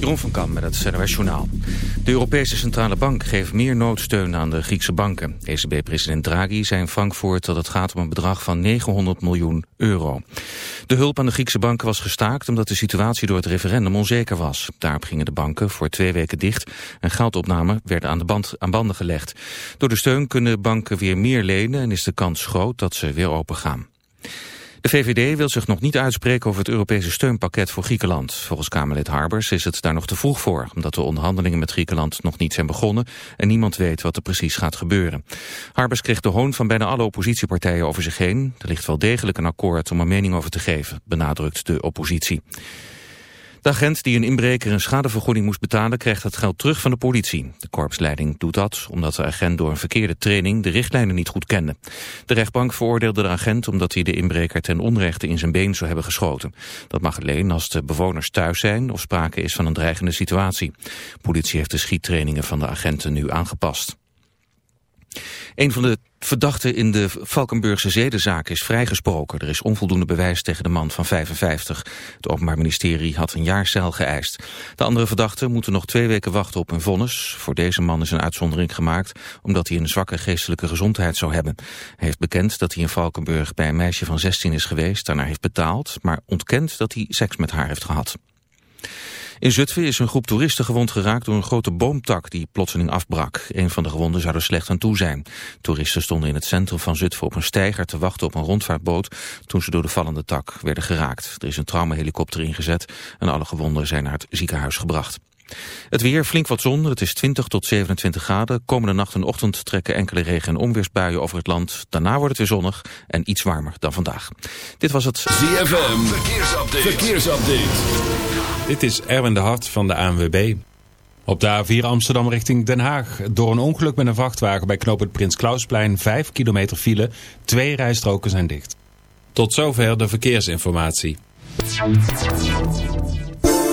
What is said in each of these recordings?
Jeroen van Kam met het NOS Journaal. De Europese Centrale Bank geeft meer noodsteun aan de Griekse banken. ECB-president Draghi zei in Frankfurt dat het gaat om een bedrag van 900 miljoen euro. De hulp aan de Griekse banken was gestaakt omdat de situatie door het referendum onzeker was. Daarop gingen de banken voor twee weken dicht en geldopnamen werden aan, de band, aan banden gelegd. Door de steun kunnen banken weer meer lenen en is de kans groot dat ze weer open gaan. De VVD wil zich nog niet uitspreken over het Europese steunpakket voor Griekenland. Volgens Kamerlid Harbers is het daar nog te vroeg voor, omdat de onderhandelingen met Griekenland nog niet zijn begonnen en niemand weet wat er precies gaat gebeuren. Harbers kreeg de hoon van bijna alle oppositiepartijen over zich heen. Er ligt wel degelijk een akkoord om een mening over te geven, benadrukt de oppositie. De agent die een inbreker een schadevergoeding moest betalen... krijgt het geld terug van de politie. De korpsleiding doet dat omdat de agent door een verkeerde training... de richtlijnen niet goed kende. De rechtbank veroordeelde de agent omdat hij de inbreker ten onrechte in zijn been zou hebben geschoten. Dat mag alleen als de bewoners thuis zijn of sprake is van een dreigende situatie. De politie heeft de schiettrainingen van de agenten nu aangepast. Een van de verdachten in de Valkenburgse zedenzaak is vrijgesproken. Er is onvoldoende bewijs tegen de man van 55. Het Openbaar Ministerie had een jaar cel geëist. De andere verdachten moeten nog twee weken wachten op een vonnis. Voor deze man is een uitzondering gemaakt... omdat hij een zwakke geestelijke gezondheid zou hebben. Hij heeft bekend dat hij in Valkenburg bij een meisje van 16 is geweest... daarna heeft betaald, maar ontkent dat hij seks met haar heeft gehad. In Zutphen is een groep toeristen gewond geraakt door een grote boomtak die plotseling afbrak. Een van de gewonden zou er slecht aan toe zijn. Toeristen stonden in het centrum van Zutphen op een steiger te wachten op een rondvaartboot toen ze door de vallende tak werden geraakt. Er is een traumahelikopter ingezet en alle gewonden zijn naar het ziekenhuis gebracht. Het weer, flink wat zon, het is 20 tot 27 graden. Komende nacht en ochtend trekken enkele regen- en onweersbuien over het land. Daarna wordt het weer zonnig en iets warmer dan vandaag. Dit was het ZFM, verkeersupdate. verkeersupdate. Dit is Erwin de Hart van de ANWB. Op de A4 Amsterdam richting Den Haag. Door een ongeluk met een vrachtwagen bij knooppunt Prins Klausplein 5 kilometer file. Twee rijstroken zijn dicht. Tot zover de verkeersinformatie.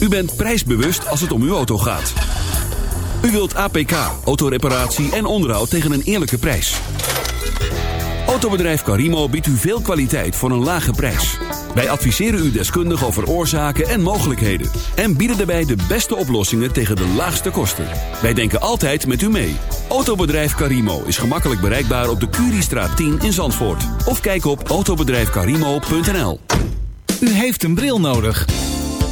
U bent prijsbewust als het om uw auto gaat. U wilt APK, autoreparatie en onderhoud tegen een eerlijke prijs. Autobedrijf Carimo biedt u veel kwaliteit voor een lage prijs. Wij adviseren u deskundig over oorzaken en mogelijkheden. En bieden daarbij de beste oplossingen tegen de laagste kosten. Wij denken altijd met u mee. Autobedrijf Carimo is gemakkelijk bereikbaar op de Curiestraat 10 in Zandvoort. Of kijk op autobedrijfcarimo.nl U heeft een bril nodig.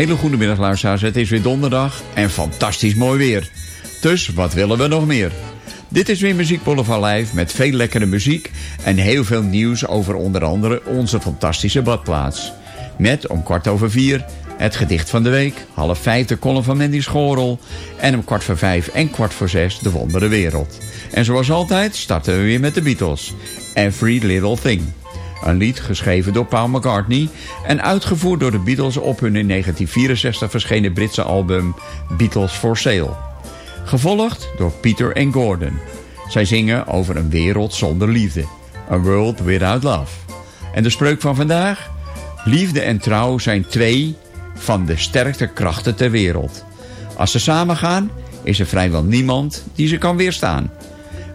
Hele goede middag luisteraars. Het is weer donderdag en fantastisch mooi weer. Dus wat willen we nog meer? Dit is weer Muziek van Live met veel lekkere muziek... en heel veel nieuws over onder andere onze fantastische badplaats. Met om kwart over vier het gedicht van de week... half vijf de column van Mandy Schorel... en om kwart voor vijf en kwart voor zes de wondere wereld. En zoals altijd starten we weer met de Beatles. Every Little Thing. Een lied geschreven door Paul McCartney en uitgevoerd door de Beatles op hun in 1964 verschenen Britse album Beatles for Sale. Gevolgd door Peter en Gordon. Zij zingen over een wereld zonder liefde. A world without love. En de spreuk van vandaag? Liefde en trouw zijn twee van de sterkste krachten ter wereld. Als ze samen gaan, is er vrijwel niemand die ze kan weerstaan.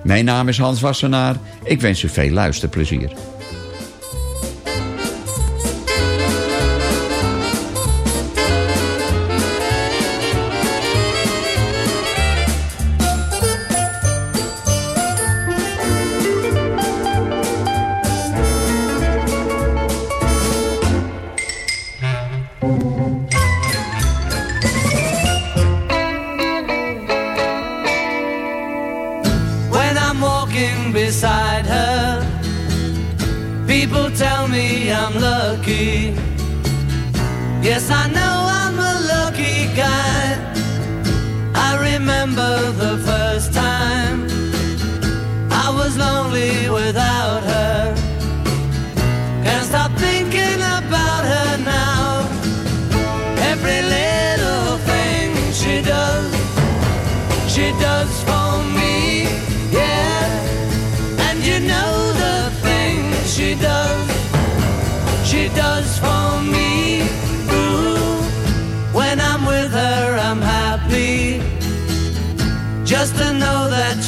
Mijn naam is Hans Wassenaar. Ik wens u veel luisterplezier.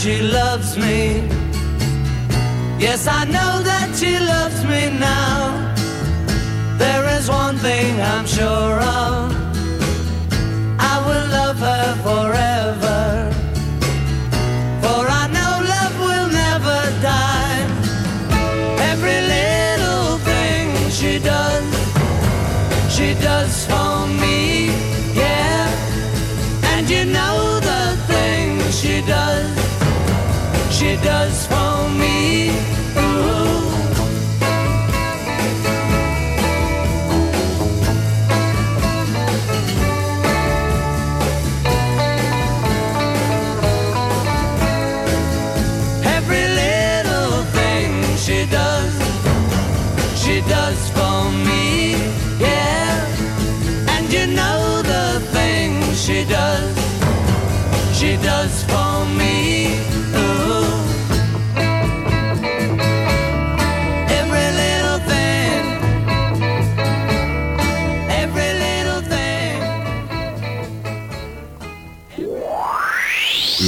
She loves me. Yes, I know that she loves me now. There is one thing I'm sure of. I will love her forever. Does for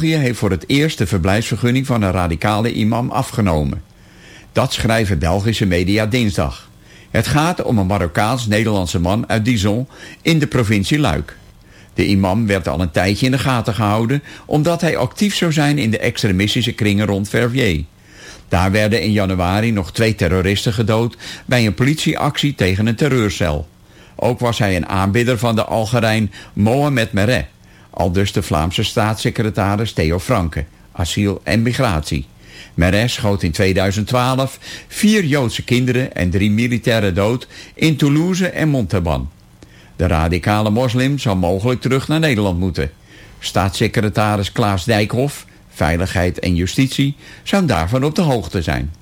België heeft voor het eerst de verblijfsvergunning van een radicale imam afgenomen. Dat schrijven Belgische media dinsdag. Het gaat om een Marokkaans-Nederlandse man uit Dijon in de provincie Luik. De imam werd al een tijdje in de gaten gehouden... omdat hij actief zou zijn in de extremistische kringen rond Verviers. Daar werden in januari nog twee terroristen gedood... bij een politieactie tegen een terreurcel. Ook was hij een aanbidder van de Algerijn Mohamed Mereh. Aldus de Vlaamse staatssecretaris Theo Franke, asiel en migratie. Mereh schoot in 2012 vier Joodse kinderen en drie militairen dood... in Toulouse en Montauban. De radicale moslim zal mogelijk terug naar Nederland moeten. Staatssecretaris Klaas Dijkhoff, Veiligheid en Justitie, zou daarvan op de hoogte zijn.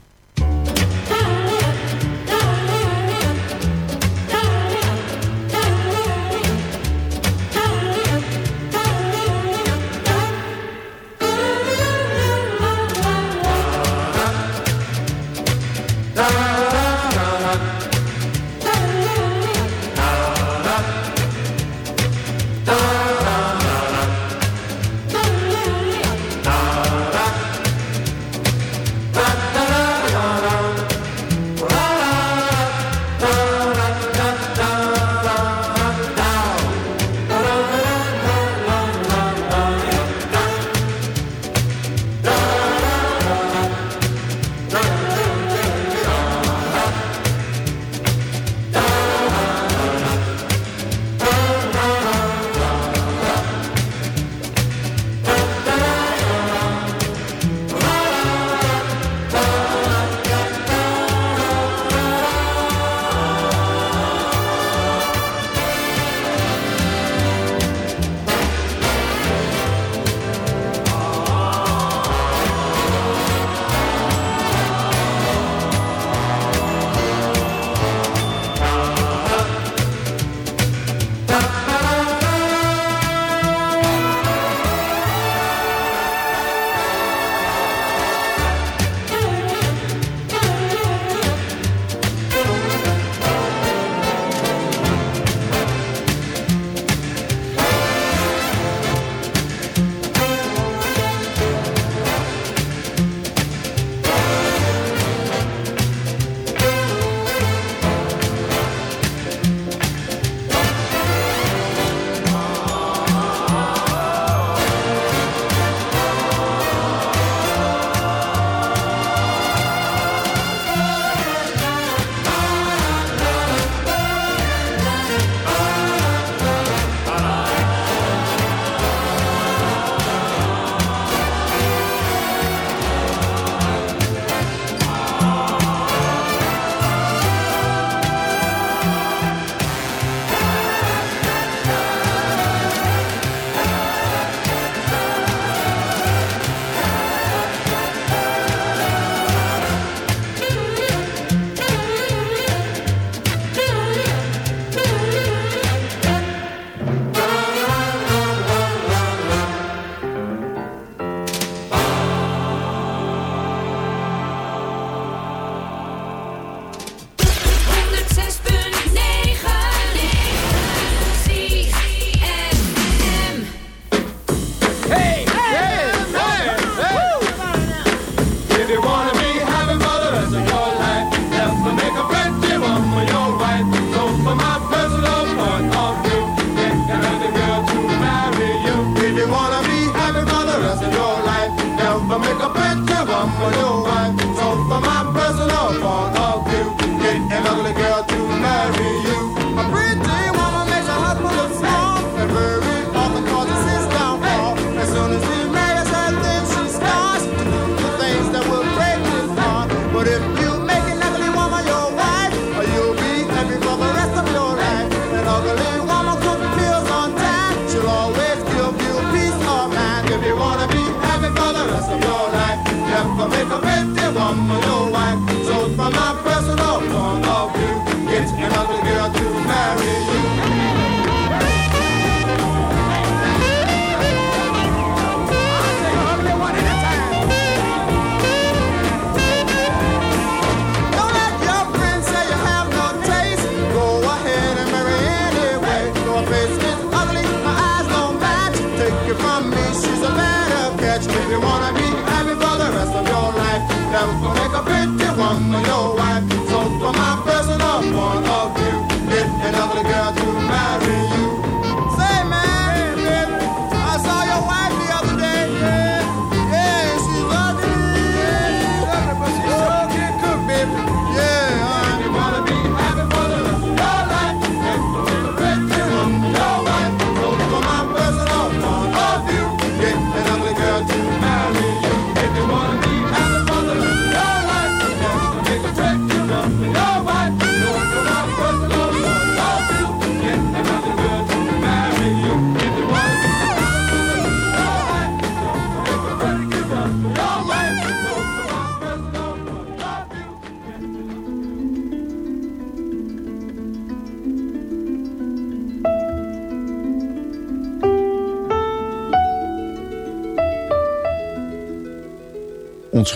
come for your wife. So for my personal point of one of you. If another girl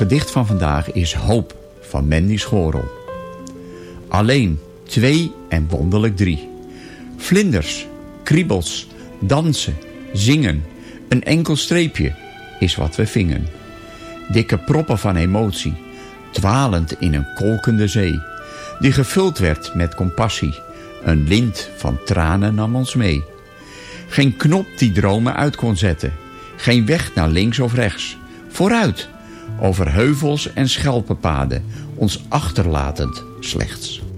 gedicht van vandaag is Hoop van Mandy Schorel. Alleen, twee en wonderlijk drie. Vlinders, kriebels, dansen, zingen. Een enkel streepje is wat we vingen. Dikke proppen van emotie, dwalend in een kolkende zee. Die gevuld werd met compassie. Een lint van tranen nam ons mee. Geen knop die dromen uit kon zetten. Geen weg naar links of rechts. Vooruit, over heuvels en schelpenpaden, ons achterlatend slechts.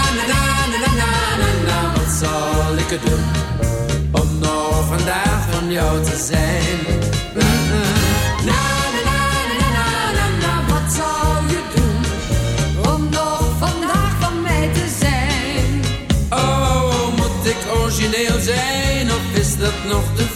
Na na na na na Wat zal ik het doen om nog vandaag van jou te zijn? Na na na na na na Wat zou je doen om nog vandaag van mij te zijn? Oh, moet ik origineel zijn of is dat nog te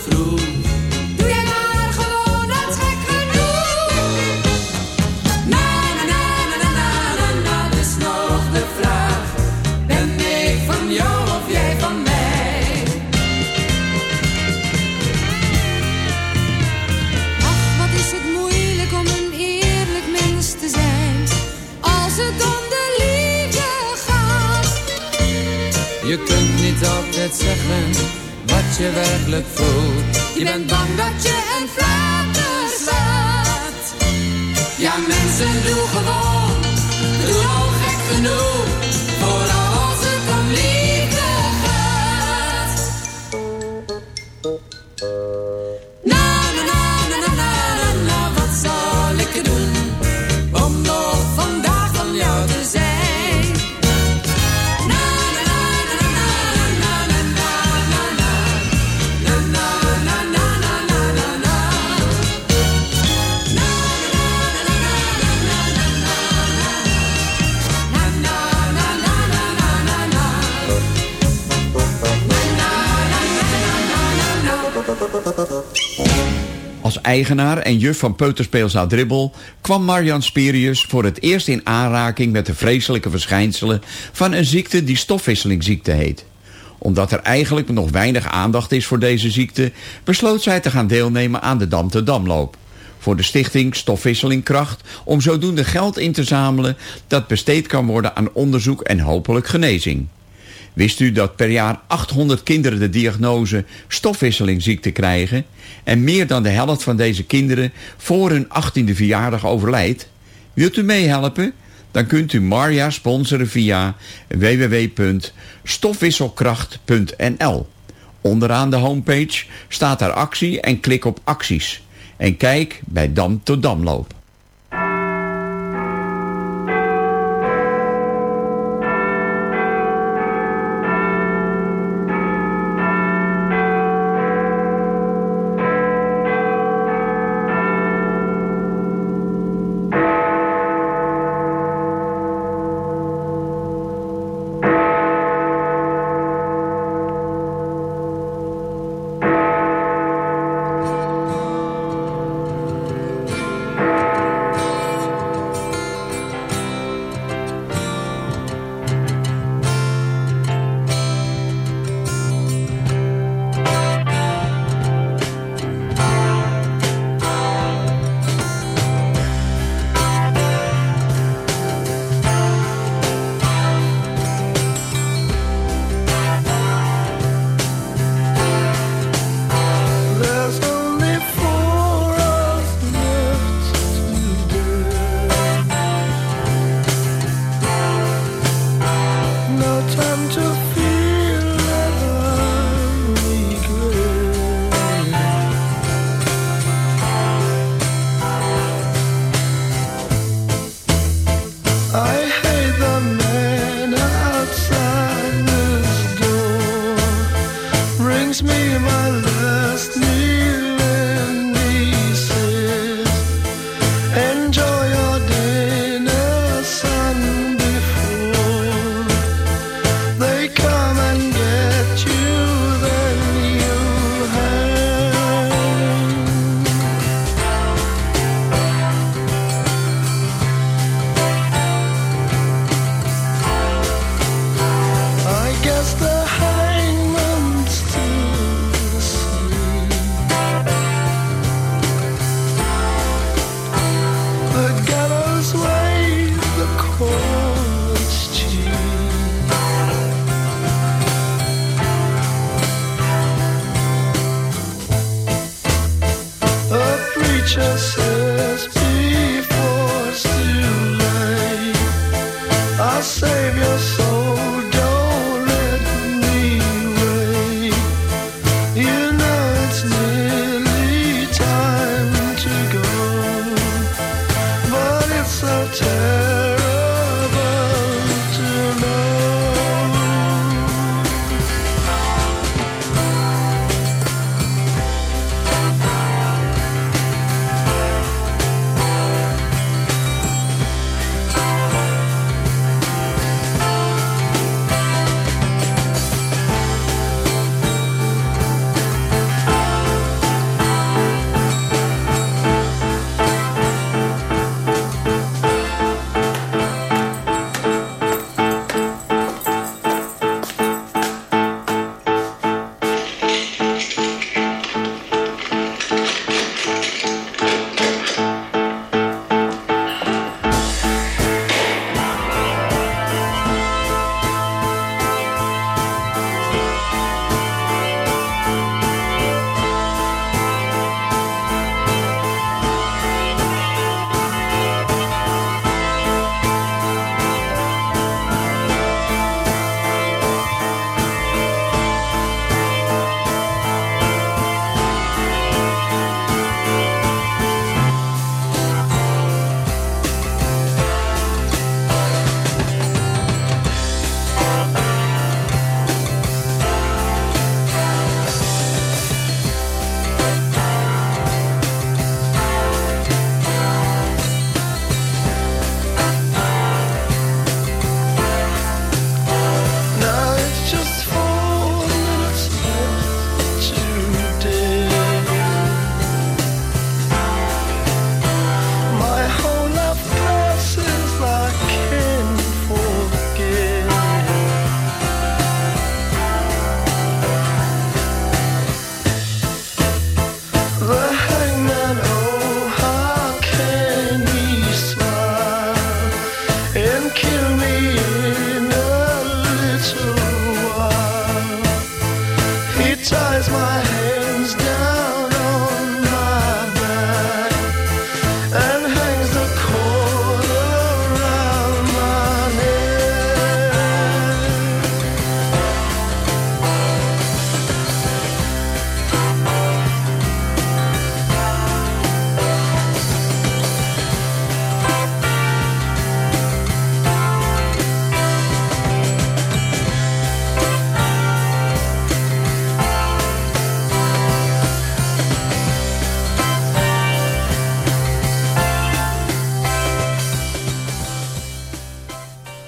wat je werkelijk voelt. Je bent bang dat je een flater slaat. Ja, mensen, doe gewoon, doe al gek genoeg. Eigenaar en juf van Peuterspeelzaal Dribbel kwam Marian Spirius voor het eerst in aanraking met de vreselijke verschijnselen van een ziekte die stofwisselingsziekte heet. Omdat er eigenlijk nog weinig aandacht is voor deze ziekte, besloot zij te gaan deelnemen aan de Dam te Damloop. Voor de stichting Stofwisseling Kracht om zodoende geld in te zamelen dat besteed kan worden aan onderzoek en hopelijk genezing. Wist u dat per jaar 800 kinderen de diagnose stofwisselingziekte krijgen... en meer dan de helft van deze kinderen voor hun 18e verjaardag overlijdt? Wilt u meehelpen? Dan kunt u Marja sponsoren via www.stofwisselkracht.nl. Onderaan de homepage staat daar actie en klik op acties. En kijk bij Dam tot Damloop.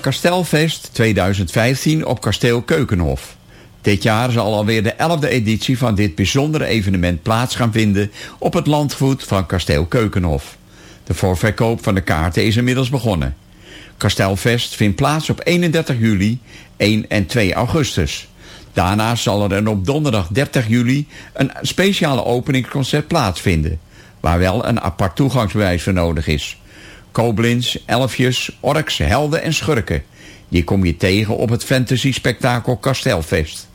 Kastelfest 2015 op Kasteel Keukenhof. Dit jaar zal alweer de 11e editie van dit bijzondere evenement plaats gaan vinden op het landgoed van Kasteel Keukenhof. De voorverkoop van de kaarten is inmiddels begonnen. Kastelfest vindt plaats op 31 juli, 1 en 2 augustus. Daarnaast zal er op donderdag 30 juli een speciale openingsconcert plaatsvinden, waar wel een apart toegangsbewijs voor nodig is. Koblenz, elfjes, orks, helden en schurken. Die kom je tegen op het fantasy spektakel Kastelfest.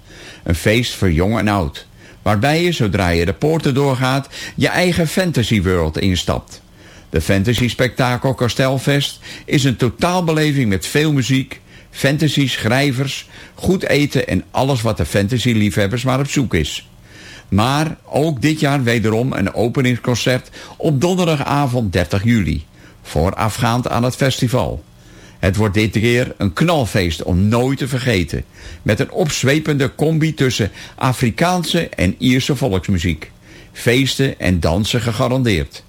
Een feest voor jong en oud. Waarbij je, zodra je de poorten doorgaat, je eigen fantasy world instapt. De fantasy spektakel Kastelfest is een totaalbeleving met veel muziek, fantasy schrijvers, goed eten en alles wat de fantasy liefhebbers maar op zoek is. Maar ook dit jaar wederom een openingsconcert op donderdagavond 30 juli voorafgaand aan het festival. Het wordt dit keer een knalfeest om nooit te vergeten. Met een opzwepende combi tussen Afrikaanse en Ierse volksmuziek. Feesten en dansen gegarandeerd.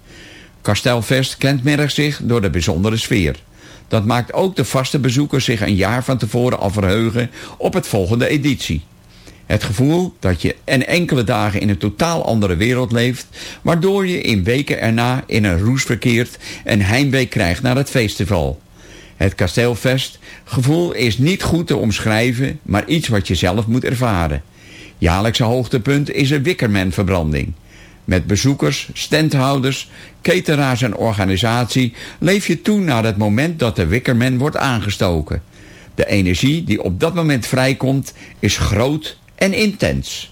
Kastelfest kenmerkt zich door de bijzondere sfeer. Dat maakt ook de vaste bezoekers zich een jaar van tevoren al verheugen op het volgende editie. Het gevoel dat je en enkele dagen in een totaal andere wereld leeft... waardoor je in weken erna in een roes verkeert en heimwee krijgt naar het festival. Het kasteelfest gevoel is niet goed te omschrijven, maar iets wat je zelf moet ervaren. Jaarlijkse hoogtepunt is een Wickerman-verbranding. Met bezoekers, standhouders, cateraars en organisatie leef je toe naar het moment dat de Wickerman wordt aangestoken. De energie die op dat moment vrijkomt is groot en intens.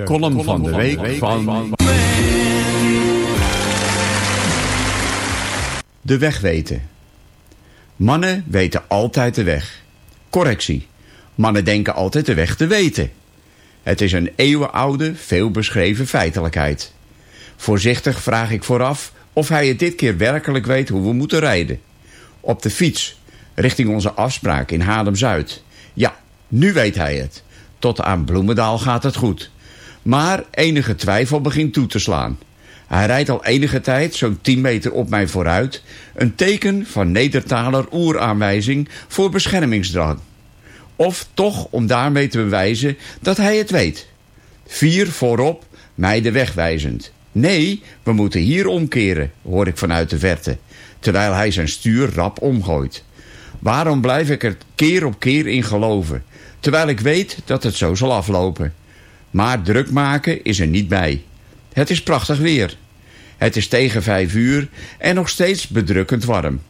De column van de week van... De weg weten. Mannen weten altijd de weg. Correctie. Mannen denken altijd de weg te weten. Het is een eeuwenoude, veel beschreven feitelijkheid. Voorzichtig vraag ik vooraf of hij het dit keer werkelijk weet hoe we moeten rijden. Op de fiets, richting onze afspraak in Haarlem-Zuid. Ja, nu weet hij het. Tot aan Bloemendaal gaat het goed. Maar enige twijfel begint toe te slaan. Hij rijdt al enige tijd, zo'n 10 meter op mij vooruit... een teken van Nedertaler oeraanwijzing voor beschermingsdrang. Of toch om daarmee te bewijzen dat hij het weet. Vier voorop, mij de weg wijzend. Nee, we moeten hier omkeren, hoor ik vanuit de verte... terwijl hij zijn stuur rap omgooit. Waarom blijf ik er keer op keer in geloven... terwijl ik weet dat het zo zal aflopen... Maar druk maken is er niet bij. Het is prachtig weer. Het is tegen vijf uur en nog steeds bedrukkend warm.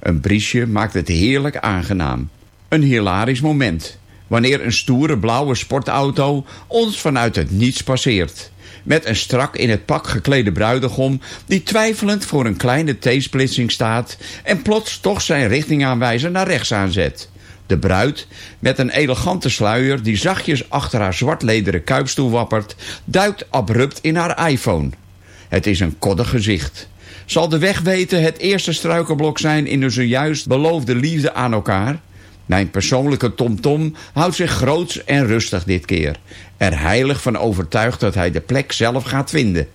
Een briesje maakt het heerlijk aangenaam. Een hilarisch moment. Wanneer een stoere blauwe sportauto ons vanuit het niets passeert. Met een strak in het pak geklede bruidegom... die twijfelend voor een kleine T-splitsing staat... en plots toch zijn richtingaanwijzer naar rechts aanzet. De bruid, met een elegante sluier die zachtjes achter haar zwartlederen kuipstoel wappert... duikt abrupt in haar iPhone. Het is een koddig gezicht. Zal de weg weten het eerste struikelblok zijn in de zojuist beloofde liefde aan elkaar? Mijn persoonlijke tomtom houdt zich groots en rustig dit keer. Er heilig van overtuigd dat hij de plek zelf gaat vinden.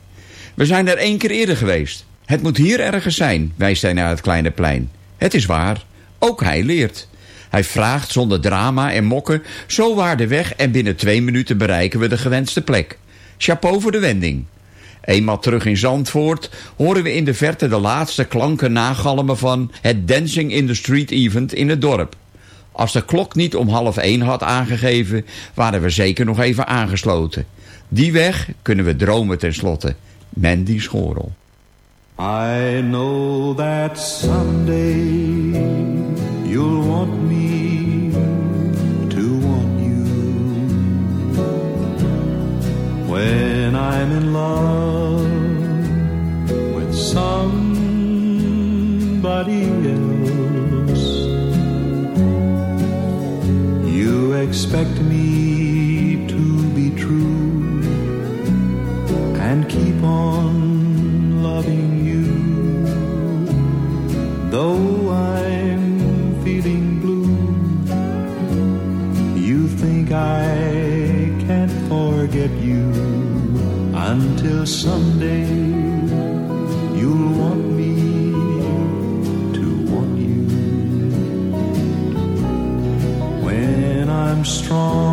We zijn er één keer eerder geweest. Het moet hier ergens zijn, wijst hij naar het kleine plein. Het is waar. Ook hij leert. Hij vraagt zonder drama en mokken zo waar de weg en binnen twee minuten bereiken we de gewenste plek. Chapeau voor de wending. Eenmaal terug in Zandvoort horen we in de verte de laatste klanken nagalmen van het Dancing in the Street event in het dorp. Als de klok niet om half één had aangegeven, waren we zeker nog even aangesloten. Die weg kunnen we dromen tenslotte. Mandy Schorel. I know that someday you'll want me when I'm in love with somebody else. You expect me to be true and keep on loving you, though I'm feeling blue. You think I can't forget you until someday you'll want me to want you. When I'm strong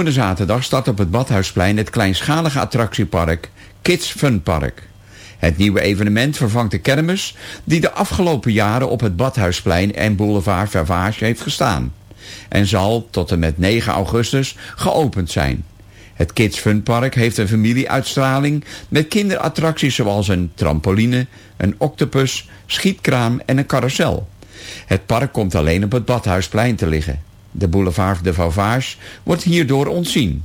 Komende zaterdag start op het Badhuisplein het kleinschalige attractiepark Kids Fun Park. Het nieuwe evenement vervangt de kermis die de afgelopen jaren op het Badhuisplein en Boulevard Vervage heeft gestaan. En zal tot en met 9 augustus geopend zijn. Het Kids Fun Park heeft een familieuitstraling met kinderattracties zoals een trampoline, een octopus, schietkraam en een carousel. Het park komt alleen op het Badhuisplein te liggen. De boulevard de Vauvage wordt hierdoor ontzien.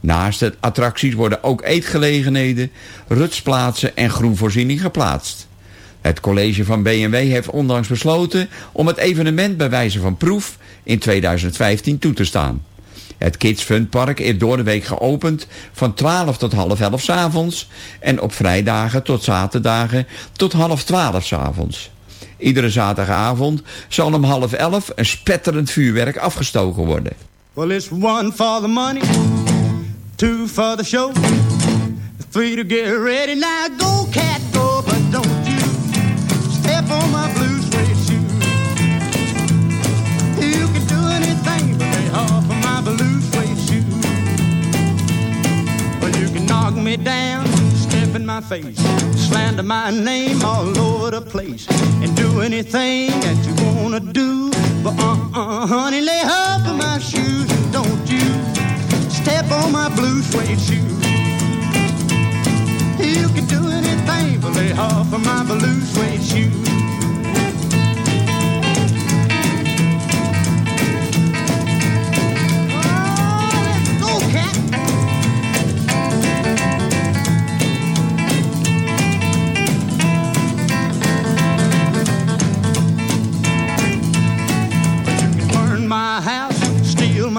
Naast de attracties worden ook eetgelegenheden, rutsplaatsen en groenvoorziening geplaatst. Het college van B&W heeft onlangs besloten om het evenement bij wijze van proef in 2015 toe te staan. Het Kids Fun Park is door de week geopend van 12 tot half 11 's avonds en op vrijdagen tot zaterdagen tot half 12 's avonds. Iedere zaterdagavond zal om half 11 een spetterend vuurwerk afgestoken worden. Well, it's one for the money, two for the show, three to get ready. Now go, cat, go, my face, slander my name all over the place, and do anything that you wanna do. But uh-uh, honey, lay off of my shoes, and don't you step on my blue suede shoes. You can do anything but lay off of my blue suede shoe.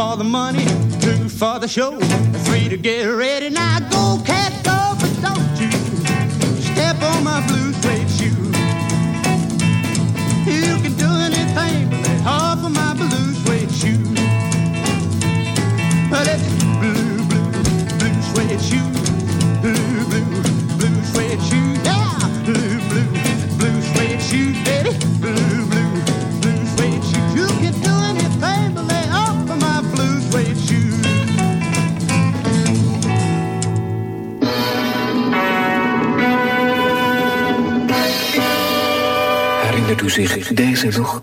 for the money, two for the show, three to get ready. Now go, cat, go, but don't you step on my blue suede shoe. You can do anything but lay off of my zich deze nog?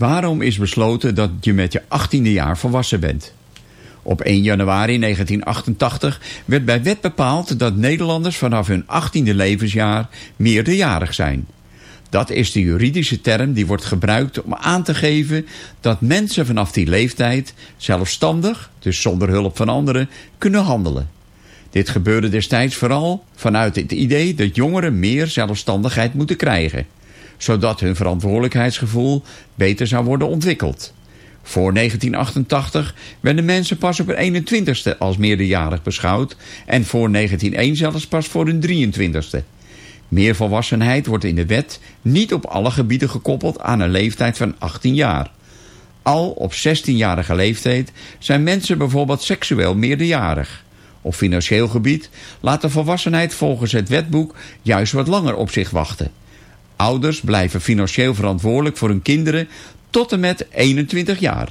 Waarom is besloten dat je met je 18e jaar volwassen bent? Op 1 januari 1988 werd bij wet bepaald dat Nederlanders vanaf hun 18e levensjaar meerderjarig zijn. Dat is de juridische term die wordt gebruikt om aan te geven dat mensen vanaf die leeftijd zelfstandig, dus zonder hulp van anderen, kunnen handelen. Dit gebeurde destijds vooral vanuit het idee dat jongeren meer zelfstandigheid moeten krijgen, zodat hun verantwoordelijkheidsgevoel beter zou worden ontwikkeld. Voor 1988 werden mensen pas op hun 21ste als meerderjarig beschouwd en voor 1901 zelfs pas voor hun 23ste. Meervolwassenheid wordt in de wet niet op alle gebieden gekoppeld aan een leeftijd van 18 jaar. Al op 16-jarige leeftijd zijn mensen bijvoorbeeld seksueel meerderjarig. Op financieel gebied laat de volwassenheid volgens het wetboek juist wat langer op zich wachten. Ouders blijven financieel verantwoordelijk voor hun kinderen tot en met 21 jaar.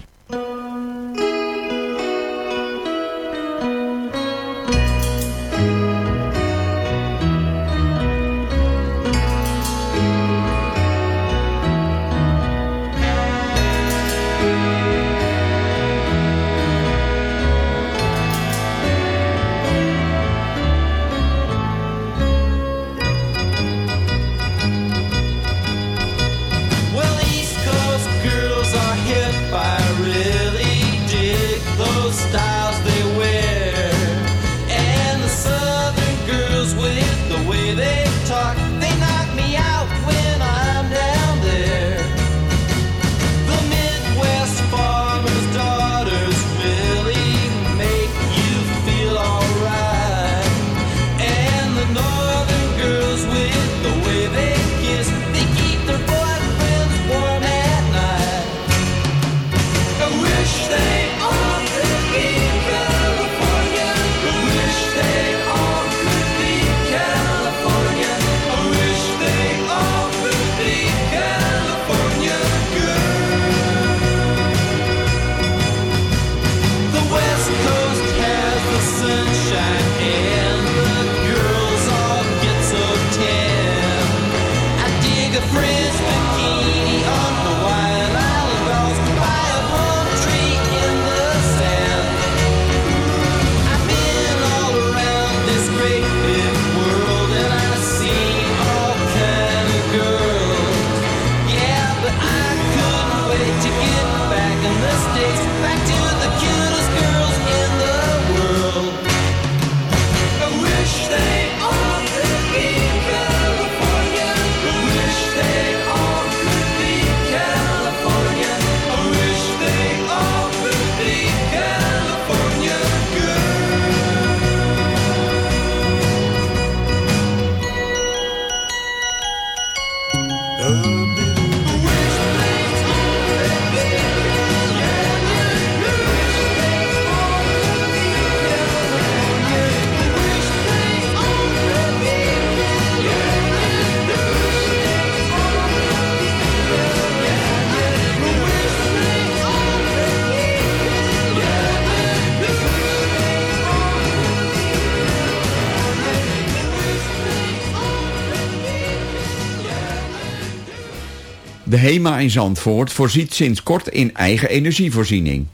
HEMA in Zandvoort voorziet sinds kort in eigen energievoorziening.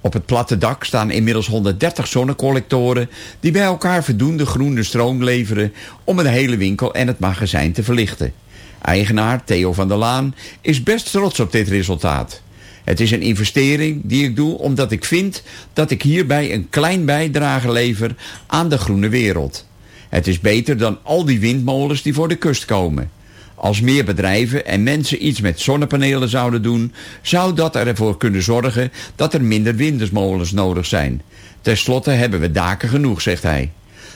Op het platte dak staan inmiddels 130 zonnecollectoren... die bij elkaar voldoende groene stroom leveren... om de hele winkel en het magazijn te verlichten. Eigenaar Theo van der Laan is best trots op dit resultaat. Het is een investering die ik doe omdat ik vind dat ik hierbij een klein bijdrage lever aan de groene wereld. Het is beter dan al die windmolens die voor de kust komen. Als meer bedrijven en mensen iets met zonnepanelen zouden doen... zou dat ervoor kunnen zorgen dat er minder windmolens nodig zijn. Ten slotte hebben we daken genoeg, zegt hij.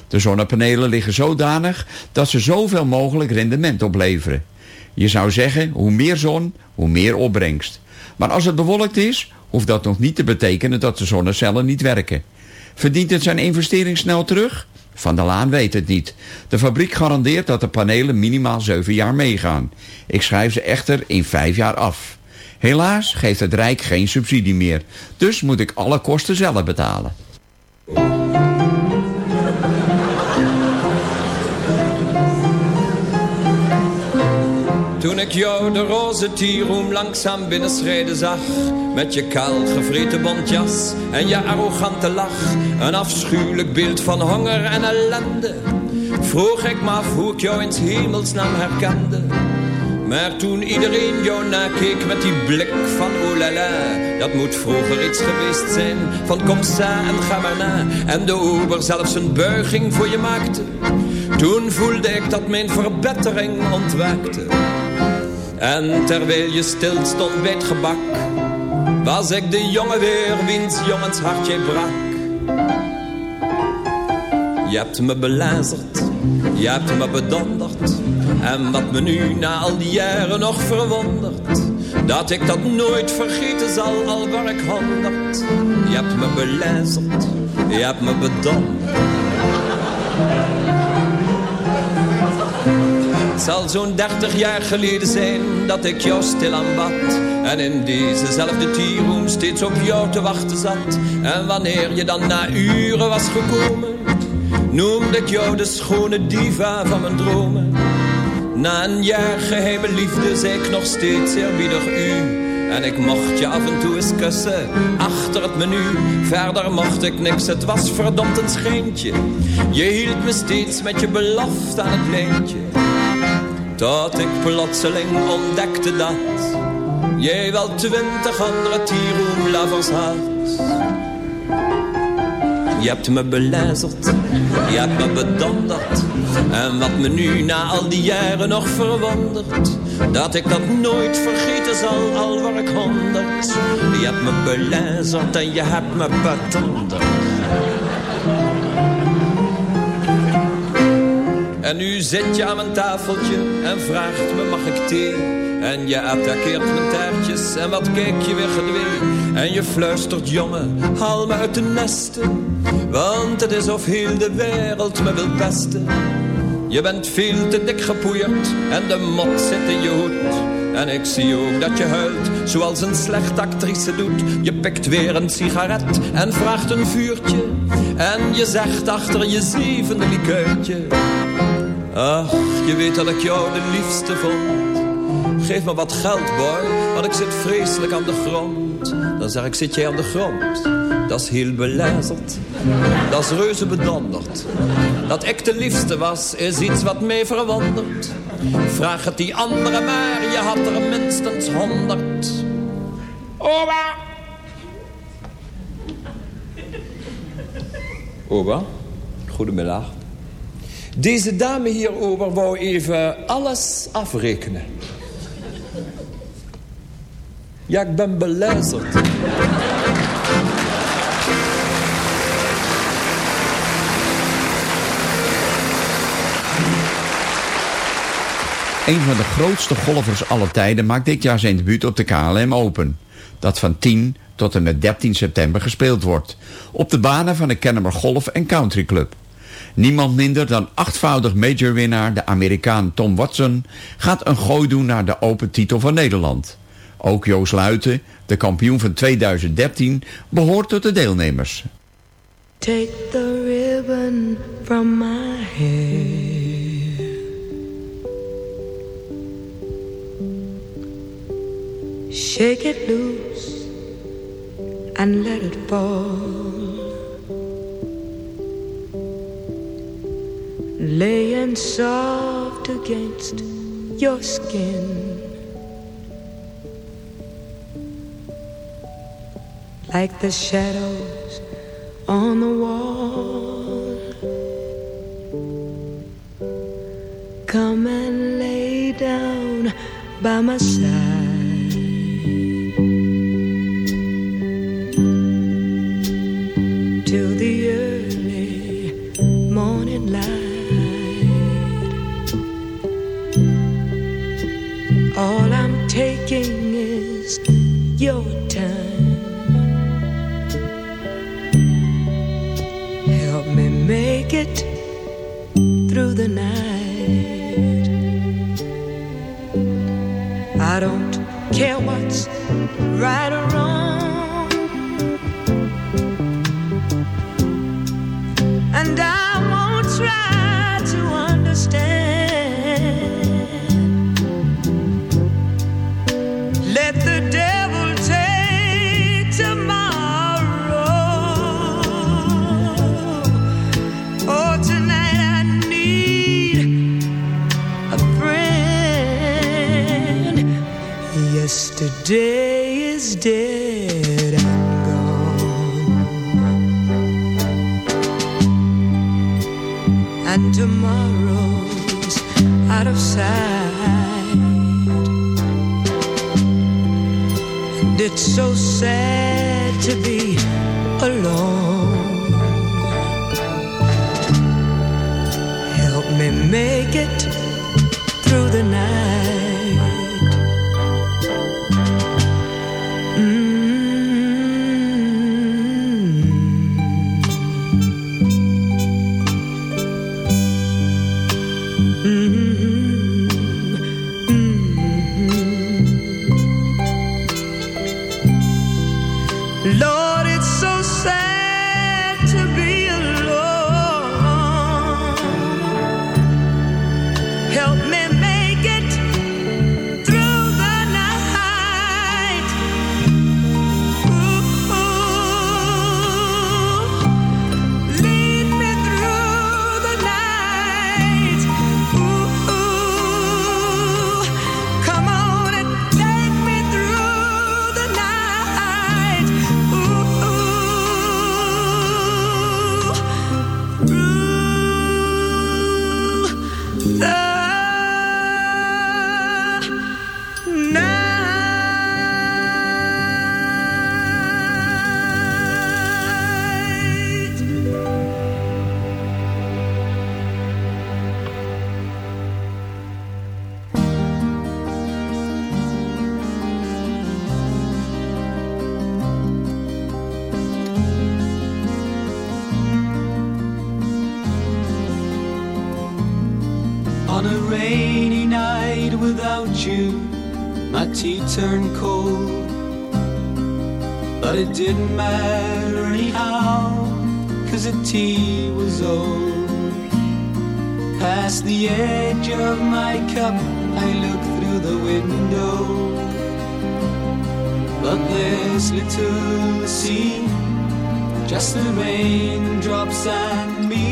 De zonnepanelen liggen zodanig dat ze zoveel mogelijk rendement opleveren. Je zou zeggen, hoe meer zon, hoe meer opbrengst. Maar als het bewolkt is, hoeft dat nog niet te betekenen dat de zonnecellen niet werken. Verdient het zijn investering snel terug? Van der Laan weet het niet. De fabriek garandeert dat de panelen minimaal 7 jaar meegaan. Ik schrijf ze echter in 5 jaar af. Helaas geeft het Rijk geen subsidie meer. Dus moet ik alle kosten zelf betalen. Toen ik jou de roze tieroem langzaam binnenschreden zag Met je kaal gevreten bontjas en je arrogante lach Een afschuwelijk beeld van honger en ellende Vroeg ik me af hoe ik jou in hemelsnaam herkende. Maar toen iedereen jou nakeek met die blik van oh la la Dat moet vroeger iets geweest zijn. Van kom sa en ga na. En de ober zelfs een buiging voor je maakte Toen voelde ik dat mijn verbetering ontwaakte en terwijl je stil stond bij het gebak Was ik de jongen weer wiens jongens hartje brak. Je hebt me belazerd, je hebt me bedonderd. En wat me nu na al die jaren nog verwondert Dat ik dat nooit vergeten zal, al waar ik honderd. Je hebt me belazerd, je hebt me bedonderd zal zo'n dertig jaar geleden zijn dat ik jou stil aanbad. En in dezezelfde tierroom steeds op jou te wachten zat. En wanneer je dan na uren was gekomen, noemde ik jou de schone diva van mijn dromen. Na een jaar geheime liefde zei ik nog steeds eerbiedig u. En ik mocht je af en toe eens kussen, achter het menu. Verder mocht ik niks, het was verdomd een schijntje. Je hield me steeds met je belofte aan het lijntje. Tot ik plotseling ontdekte dat Jij wel twintig andere tieroemlovers had Je hebt me belazerd, je hebt me bedonderd. En wat me nu na al die jaren nog verwondert Dat ik dat nooit vergeten zal, al waar ik honderd. Je hebt me belazerd en je hebt me bedonderd En nu zit je aan mijn tafeltje en vraagt me mag ik thee? En je attaqueert mijn taartjes en wat kijk je weer gedwee? En je fluistert jongen, haal me uit de nesten. Want het is of heel de wereld me wil pesten. Je bent veel te dik gepoeierd en de mot zit in je hoed. En ik zie ook dat je huilt, zoals een slechte actrice doet. Je pikt weer een sigaret en vraagt een vuurtje. En je zegt achter je zevende likeurtje... Ach, je weet dat ik jou de liefste vond. Geef me wat geld, boy, want ik zit vreselijk aan de grond. Dan zeg ik, zit jij aan de grond? Dat is heel belazerd. Dat is reuze bedonderd. Dat ik de liefste was, is iets wat mij verwondert. Vraag het die andere maar, je had er minstens honderd. Oba! Oba, goedemiddag. Deze dame hierover wou even alles afrekenen. Ja, ik ben beluisterd. Een van de grootste golfers aller tijden maakt dit jaar zijn debuut op de KLM Open. Dat van 10 tot en met 13 september gespeeld wordt. Op de banen van de Kennemer Golf Country Club. Niemand minder dan achtvoudig majorwinnaar, de Amerikaan Tom Watson... gaat een gooi doen naar de open titel van Nederland. Ook Joost Luiten, de kampioen van 2013, behoort tot de deelnemers. Take the ribbon from my hair. Shake it loose and let it fall. Laying soft against your skin. Like the shadows on the wall. Come and lay down by my side. All I'm taking is your time. Help me make it through the night. I don't care what's right or wrong. Yesterday is dead and gone, and tomorrow's out of sight. And it's so sad to be alone. Help me make it cup, I look through the window. But there's little to see, just the raindrops and me.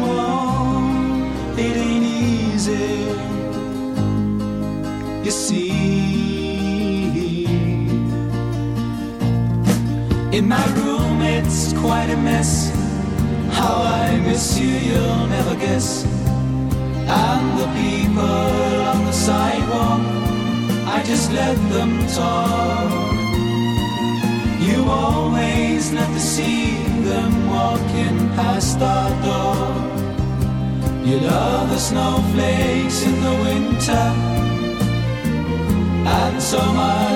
Whoa, it ain't easy, you see. In my room, it's quite a mess. How I miss you, you'll never guess. And the people on the sidewalk, I just let them talk. You always love to see them walking past our door. You love the snowflakes in the winter, and so much